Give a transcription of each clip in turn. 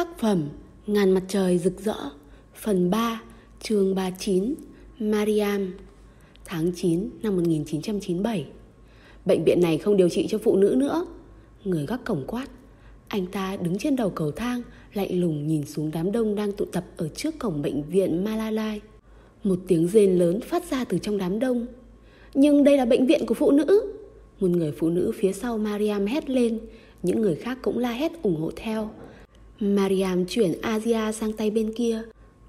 Tác phẩm Ngàn mặt trời rực rỡ, Phần 3 chương 39 Mariam, Tháng 9 năm 1997 Bệnh viện này không điều trị cho phụ nữ nữa. Người gác cổng quát. Anh ta đứng trên đầu cầu thang, Lạnh lùng nhìn xuống đám đông đang tụ tập Ở trước cổng bệnh viện Malalai. Một tiếng rên lớn phát ra từ trong đám đông. Nhưng đây là bệnh viện của phụ nữ. Một người phụ nữ phía sau Mariam hét lên. Những người khác cũng la hét ủng hộ theo. Mariam chuyển Asia sang tay bên kia.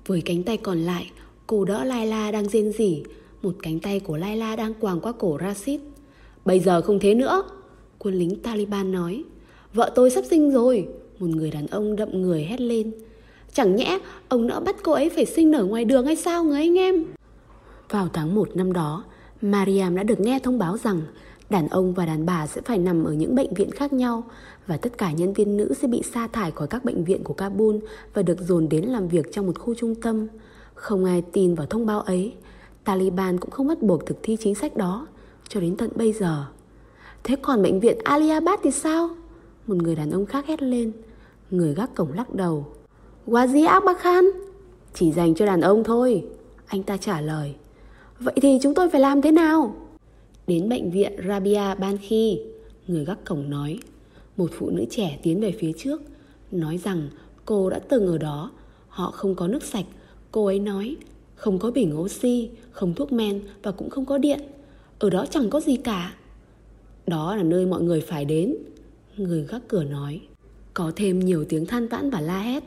Với cánh tay còn lại, cô đỡ Laila đang rên rỉ. Một cánh tay của Laila đang quàng qua cổ Rashid. Bây giờ không thế nữa. Quân lính Taliban nói. Vợ tôi sắp sinh rồi. Một người đàn ông đậm người hét lên. Chẳng nhẽ ông nỡ bắt cô ấy phải sinh nở ngoài đường hay sao người anh em? Vào tháng 1 năm đó, Mariam đã được nghe thông báo rằng đàn ông và đàn bà sẽ phải nằm ở những bệnh viện khác nhau và tất cả nhân viên nữ sẽ bị sa thải khỏi các bệnh viện của Kabul và được dồn đến làm việc trong một khu trung tâm. Không ai tin vào thông báo ấy. Taliban cũng không bắt buộc thực thi chính sách đó, cho đến tận bây giờ. Thế còn bệnh viện Aliabad thì sao? Một người đàn ông khác hét lên. Người gác cổng lắc đầu. Wazi Akbar Khan? Chỉ dành cho đàn ông thôi. Anh ta trả lời. Vậy thì chúng tôi phải làm thế nào? Đến bệnh viện Rabia Banhi, người gác cổng nói. Một phụ nữ trẻ tiến về phía trước, nói rằng cô đã từng ở đó. Họ không có nước sạch. Cô ấy nói, không có bình oxy, không thuốc men và cũng không có điện. Ở đó chẳng có gì cả. Đó là nơi mọi người phải đến. Người gác cửa nói. Có thêm nhiều tiếng than vãn và la hét.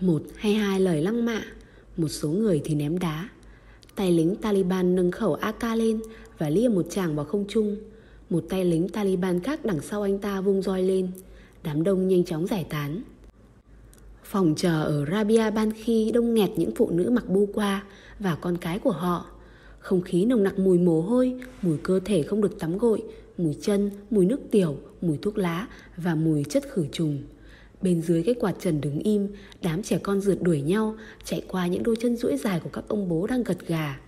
Một hay hai lời lăng mạ. Một số người thì ném đá. Tay lính Taliban nâng khẩu AK lên và lia một chàng vào không trung. Một tay lính Taliban khác đằng sau anh ta vung roi lên. Đám đông nhanh chóng giải tán. Phòng chờ ở Rabia ban khi đông nghẹt những phụ nữ mặc bu qua và con cái của họ. Không khí nồng nặc mùi mồ hôi, mùi cơ thể không được tắm gội, mùi chân, mùi nước tiểu, mùi thuốc lá và mùi chất khử trùng. Bên dưới cái quạt trần đứng im, đám trẻ con rượt đuổi nhau, chạy qua những đôi chân duỗi dài của các ông bố đang gật gà.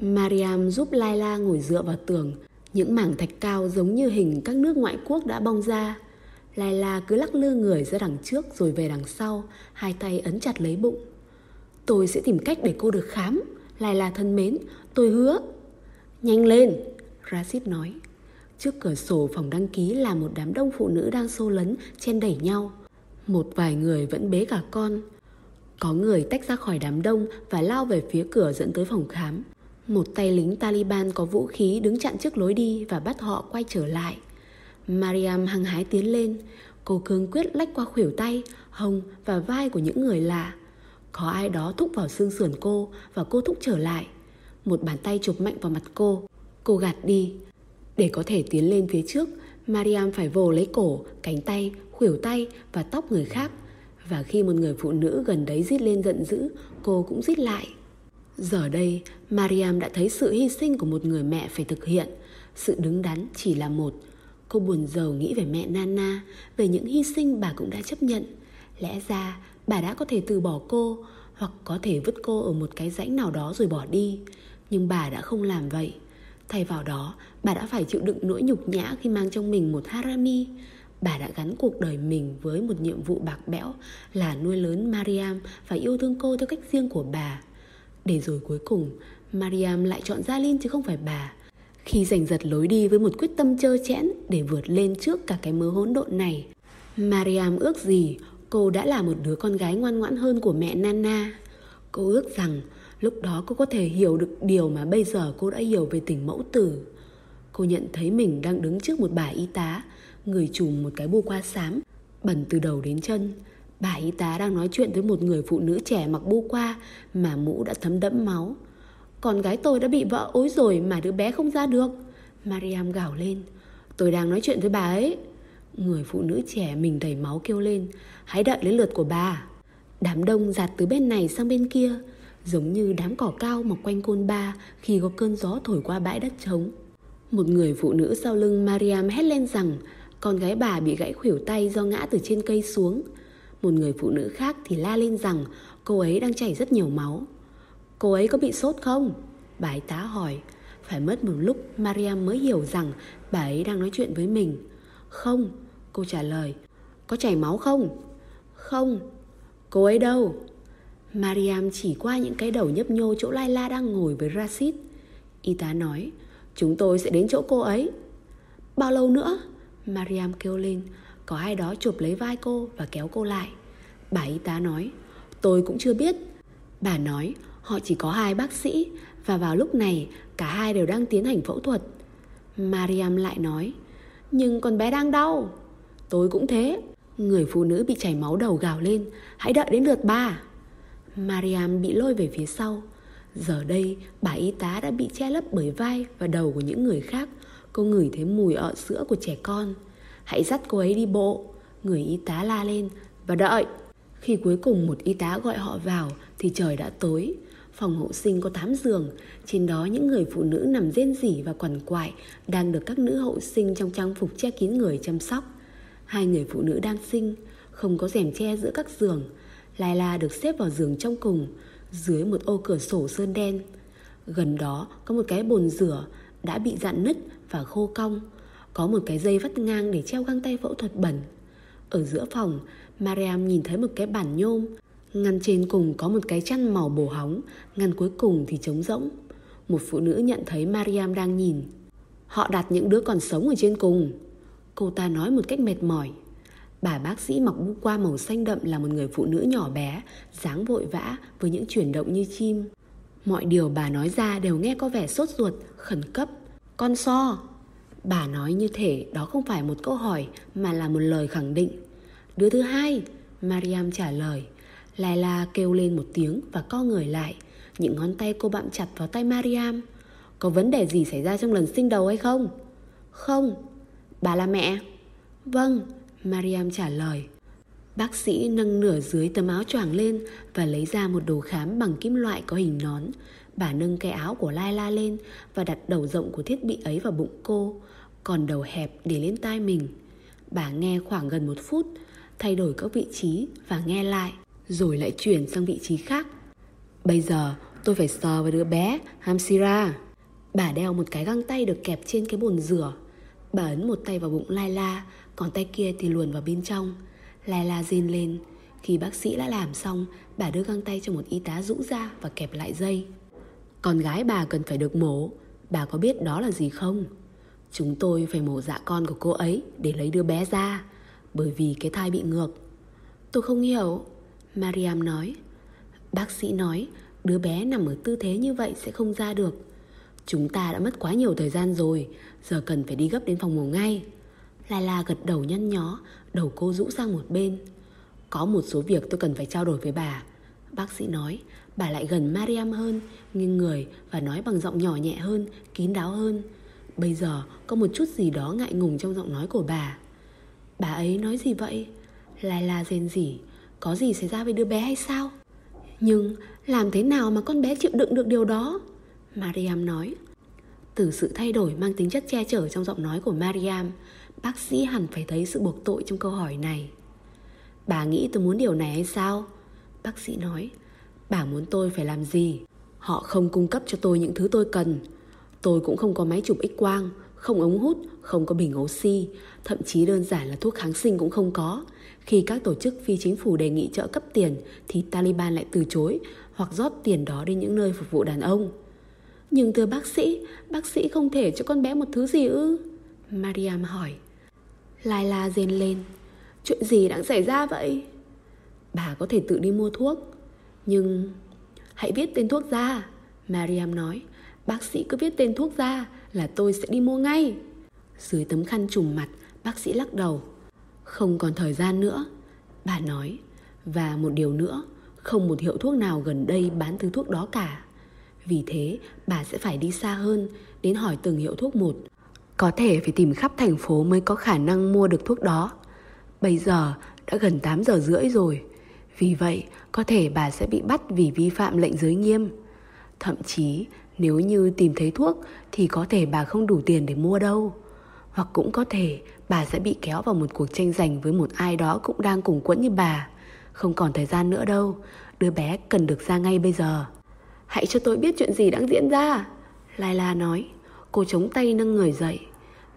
Mariam giúp Laila ngồi dựa vào tường, những mảng thạch cao giống như hình các nước ngoại quốc đã bong ra. Laila cứ lắc lư người ra đằng trước rồi về đằng sau, hai tay ấn chặt lấy bụng. Tôi sẽ tìm cách để cô được khám. Laila thân mến, tôi hứa. Nhanh lên, Rashid nói. Trước cửa sổ phòng đăng ký là một đám đông phụ nữ đang xô lấn, chen đẩy nhau. Một vài người vẫn bế cả con. Có người tách ra khỏi đám đông và lao về phía cửa dẫn tới phòng khám. Một tay lính Taliban có vũ khí đứng chặn trước lối đi và bắt họ quay trở lại. Mariam hăng hái tiến lên, cô cương quyết lách qua khuỷu tay, hông và vai của những người lạ. Có ai đó thúc vào xương sườn cô và cô thúc trở lại. Một bàn tay chụp mạnh vào mặt cô. Cô gạt đi. Để có thể tiến lên phía trước, Mariam phải vồ lấy cổ, cánh tay, khuỷu tay và tóc người khác. Và khi một người phụ nữ gần đấy rít lên giận dữ, cô cũng rít lại. Giờ đây, Mariam đã thấy sự hy sinh của một người mẹ phải thực hiện. Sự đứng đắn chỉ là một. Cô buồn giàu nghĩ về mẹ Nana, về những hy sinh bà cũng đã chấp nhận. Lẽ ra, bà đã có thể từ bỏ cô, hoặc có thể vứt cô ở một cái rãnh nào đó rồi bỏ đi. Nhưng bà đã không làm vậy. Thay vào đó, bà đã phải chịu đựng nỗi nhục nhã khi mang trong mình một harami. Bà đã gắn cuộc đời mình với một nhiệm vụ bạc bẽo là nuôi lớn Mariam và yêu thương cô theo cách riêng của bà. Để rồi cuối cùng Mariam lại chọn Jalin chứ không phải bà Khi giành giật lối đi với một quyết tâm trơ chẽn Để vượt lên trước cả cái mớ hỗn độn này Mariam ước gì cô đã là một đứa con gái ngoan ngoãn hơn của mẹ Nana Cô ước rằng lúc đó cô có thể hiểu được điều mà bây giờ cô đã hiểu về tình mẫu tử Cô nhận thấy mình đang đứng trước một bà y tá, Người trùm một cái bu qua xám Bẩn từ đầu đến chân, Bà y tá đang nói chuyện với một người phụ nữ trẻ mặc bu qua mà mũ đã thấm đẫm máu. Con gái tôi đã bị vợ ối rồi mà đứa bé không ra được. Mariam gào lên. Tôi đang nói chuyện với bà ấy. Người phụ nữ trẻ mình đầy máu kêu lên. Hãy đợi đến lượt của bà. Đám đông giạt từ bên này sang bên kia. Giống như đám cỏ cao mọc quanh côn ba khi có cơn gió thổi qua bãi đất trống. Một người phụ nữ sau lưng Mariam hét lên rằng con gái bà bị gãy khuỷu tay do ngã từ trên cây xuống. Một người phụ nữ khác thì la lên rằng cô ấy đang chảy rất nhiều máu. Cô ấy có bị sốt không? Bà ấy tá hỏi. Phải mất một lúc Mariam mới hiểu rằng bà ấy đang nói chuyện với mình. Không, cô trả lời. Có chảy máu không? Không. Cô ấy đâu? Mariam chỉ qua những cái đầu nhấp nhô chỗ Laila đang ngồi với Rashid. Y tá nói, chúng tôi sẽ đến chỗ cô ấy. Bao lâu nữa? Mariam kêu lên, có ai đó chụp lấy vai cô và kéo cô lại. Bà y tá nói, tôi cũng chưa biết. Bà nói, họ chỉ có hai bác sĩ và vào lúc này cả hai đều đang tiến hành phẫu thuật. Mariam lại nói, nhưng con bé đang đau. Tôi cũng thế. Người phụ nữ bị chảy máu đầu gào lên, hãy đợi đến lượt bà. Mariam bị lôi về phía sau. Giờ đây, bà y tá đã bị che lấp bởi vai và đầu của những người khác. Cô ngửi thấy mùi ọ sữa của trẻ con. Hãy dắt cô ấy đi bộ. Người y tá la lên và đợi. Khi cuối cùng một y tá gọi họ vào thì trời đã tối. Phòng hộ sinh có 8 giường, trên đó những người phụ nữ nằm rên rỉ và quằn quại đang được các nữ hộ sinh trong trang phục che kín người chăm sóc. Hai người phụ nữ đang sinh, không có rèm che giữa các giường. Laila được xếp vào giường trong cùng, dưới một ô cửa sổ sơn đen. Gần đó có một cái bồn rửa đã bị dạn nứt và khô cong. Có một cái dây vắt ngang để treo găng tay phẫu thuật bẩn. Ở giữa phòng, Mariam nhìn thấy một cái bản nhôm. Ngăn trên cùng có một cái chăn màu bổ hóng, ngăn cuối cùng thì trống rỗng. Một phụ nữ nhận thấy Mariam đang nhìn. Họ đặt những đứa còn sống ở trên cùng. Cô ta nói một cách mệt mỏi. Bà bác sĩ mặc bu qua màu xanh đậm là một người phụ nữ nhỏ bé, dáng vội vã với những chuyển động như chim. Mọi điều bà nói ra đều nghe có vẻ sốt ruột, khẩn cấp. Con so. Bà nói như thể đó không phải một câu hỏi mà là một lời khẳng định. Đứa thứ hai, Mariam trả lời. Laila kêu lên một tiếng và co người lại. Những ngón tay cô bạm chặt vào tay Mariam. Có vấn đề gì xảy ra trong lần sinh đầu hay không? Không. Bà là mẹ? Vâng, Mariam trả lời. Bác sĩ nâng nửa dưới tấm áo choàng lên và lấy ra một đồ khám bằng kim loại có hình nón. Bà nâng cái áo của Laila lên và đặt đầu rộng của thiết bị ấy vào bụng cô, còn đầu hẹp để lên tai mình. Bà nghe khoảng gần một phút, thay đổi các vị trí và nghe lại, rồi lại chuyển sang vị trí khác. Bây giờ tôi phải sờ vào đứa bé, Hamsira. Bà đeo một cái găng tay được kẹp trên cái bồn rửa. Bà ấn một tay vào bụng Laila, còn tay kia thì luồn vào bên trong. Laila rên lên. Khi bác sĩ đã làm xong, bà đưa găng tay cho một y tá rũ ra và kẹp lại dây. Con gái bà cần phải được mổ. Bà có biết đó là gì không? Chúng tôi phải mổ dạ con của cô ấy để lấy đứa bé ra. Bởi vì cái thai bị ngược. Tôi không hiểu. Mariam nói. Bác sĩ nói đứa bé nằm ở tư thế như vậy sẽ không ra được. Chúng ta đã mất quá nhiều thời gian rồi, giờ cần phải đi gấp đến phòng mổ ngay. Laila gật đầu nhăn nhó, đầu cô rũ sang một bên. Có một số việc tôi cần phải trao đổi với bà. Bác sĩ nói, bà lại gần Mariam hơn, nghiêng người và nói bằng giọng nhỏ nhẹ hơn, kín đáo hơn. Bây giờ có một chút gì đó ngại ngùng trong giọng nói của bà. Bà ấy nói gì vậy? Laila rên rỉ, có gì xảy ra với đứa bé hay sao? Nhưng làm thế nào mà con bé chịu đựng được điều đó? Mariam nói. Từ sự thay đổi mang tính chất che chở trong giọng nói của Mariam, bác sĩ hẳn phải thấy sự buộc tội trong câu hỏi này. Bà nghĩ tôi muốn điều này hay sao? Bác sĩ nói. Bà muốn tôi phải làm gì? Họ không cung cấp cho tôi những thứ tôi cần. Tôi cũng không có máy chụp x-quang, không ống hút, không có bình oxy, thậm chí đơn giản là thuốc kháng sinh cũng không có. Khi các tổ chức phi chính phủ đề nghị trợ cấp tiền thì Taliban lại từ chối hoặc rót tiền đó đi những nơi phục vụ đàn ông. Nhưng thưa bác sĩ, bác sĩ không thể cho con bé một thứ gì ư? Mariam hỏi. Laila rên lên. Chuyện gì đang xảy ra vậy? Bà có thể tự đi mua thuốc. Nhưng... Hãy viết tên thuốc ra. Mariam nói. Bác sĩ cứ viết tên thuốc ra là tôi sẽ đi mua ngay. Dưới tấm khăn trùm mặt, bác sĩ lắc đầu. Không còn thời gian nữa. Bà nói. Và một điều nữa, không một hiệu thuốc nào gần đây bán thứ thuốc đó cả. Vì thế, bà sẽ phải đi xa hơn, đến hỏi từng hiệu thuốc một. Có thể phải tìm khắp thành phố mới có khả năng mua được thuốc đó. Bây giờ đã gần 8 giờ rưỡi rồi. Vì vậy, có thể bà sẽ bị bắt vì vi phạm lệnh giới nghiêm. Thậm chí, nếu như tìm thấy thuốc thì có thể bà không đủ tiền để mua đâu. Hoặc cũng có thể bà sẽ bị kéo vào một cuộc tranh giành với một ai đó cũng đang cùng quẫn như bà. Không còn thời gian nữa đâu, đứa bé cần được ra ngay bây giờ. Hãy cho tôi biết chuyện gì đang diễn ra Laila nói Cô chống tay nâng người dậy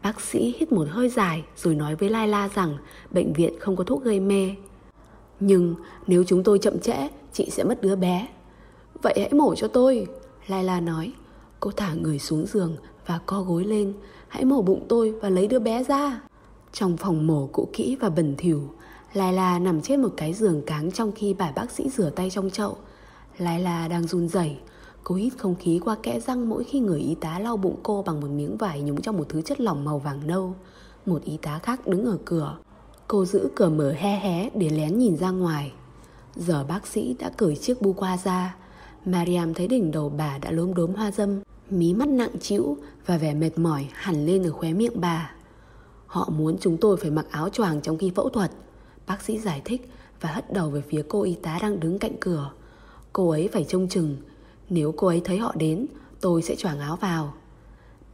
Bác sĩ hít một hơi dài rồi nói với Laila rằng bệnh viện không có thuốc gây mê. Nhưng nếu chúng tôi chậm trễ, chị sẽ mất đứa bé. Vậy hãy mổ cho tôi, Laila nói. Cô thả người xuống giường và co gối lên. Hãy mổ bụng tôi và lấy đứa bé ra. Trong phòng mổ cũ kỹ và bẩn thỉu, Laila nằm trên một cái giường cáng trong khi bà bác sĩ rửa tay trong chậu. Laila đang run rẩy, cô hít không khí qua kẽ răng mỗi khi người y tá lau bụng cô bằng một miếng vải nhúng trong một thứ chất lỏng màu vàng nâu. Một y tá khác đứng ở cửa. Cô giữ cửa mở he hé để lén nhìn ra ngoài. Giờ bác sĩ đã cởi chiếc bu qua ra. Mariam thấy đỉnh đầu bà đã lốm đốm hoa dâm, mí mắt nặng trĩu và vẻ mệt mỏi hẳn lên ở khóe miệng bà. Họ muốn chúng tôi phải mặc áo choàng trong khi phẫu thuật. Bác sĩ giải thích và hất đầu về phía cô y tá đang đứng cạnh cửa. Cô ấy phải trông chừng. Nếu cô ấy thấy họ đến, tôi sẽ choàng áo vào.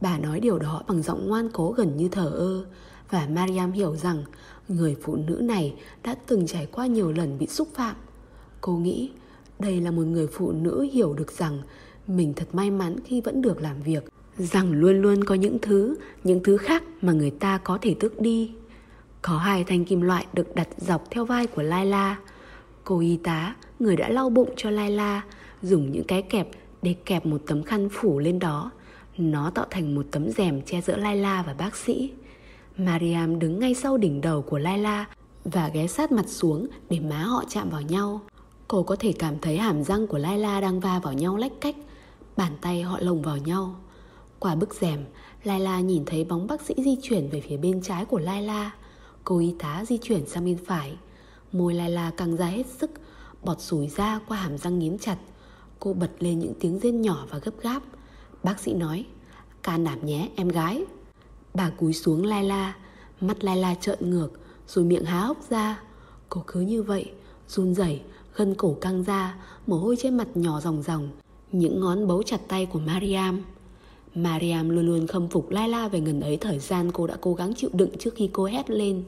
Bà nói điều đó bằng giọng ngoan cố gần như thở ơ và Mariam hiểu rằng người phụ nữ này đã từng trải qua nhiều lần bị xúc phạm. Cô nghĩ đây là một người phụ nữ hiểu được rằng mình thật may mắn khi vẫn được làm việc, rằng luôn luôn có những thứ, những thứ khác mà người ta có thể tước đi. Có hai thanh kim loại được đặt dọc theo vai của Laila. Cô y tá, người đã lau bụng cho Laila, dùng những cái kẹp để kẹp một tấm khăn phủ lên đó. Nó tạo thành một tấm rèm che giữa Laila và bác sĩ. Mariam đứng ngay sau đỉnh đầu của Laila và ghé sát mặt xuống để má họ chạm vào nhau. Cô có thể cảm thấy hàm răng của Laila đang va vào nhau lách cách, bàn tay họ lồng vào nhau. Qua bức rèm, Laila nhìn thấy bóng bác sĩ di chuyển về phía bên trái của Laila. Cô y tá di chuyển sang bên phải. Môi lai la càng ra hết sức, bọt sủi ra qua hàm răng nghiến chặt. Cô bật lên những tiếng rên nhỏ và gấp gáp. Bác sĩ nói, can đảm nhé em gái. Bà cúi xuống lai la, mắt lai la trợn ngược, rồi miệng há hốc ra. Cô cứ như vậy, run rẩy, gân cổ căng ra, mồ hôi trên mặt nhỏ ròng ròng, những ngón bấu chặt tay của Mariam. Mariam luôn luôn khâm phục lai la về ngần ấy thời gian cô đã cố gắng chịu đựng trước khi cô hét lên.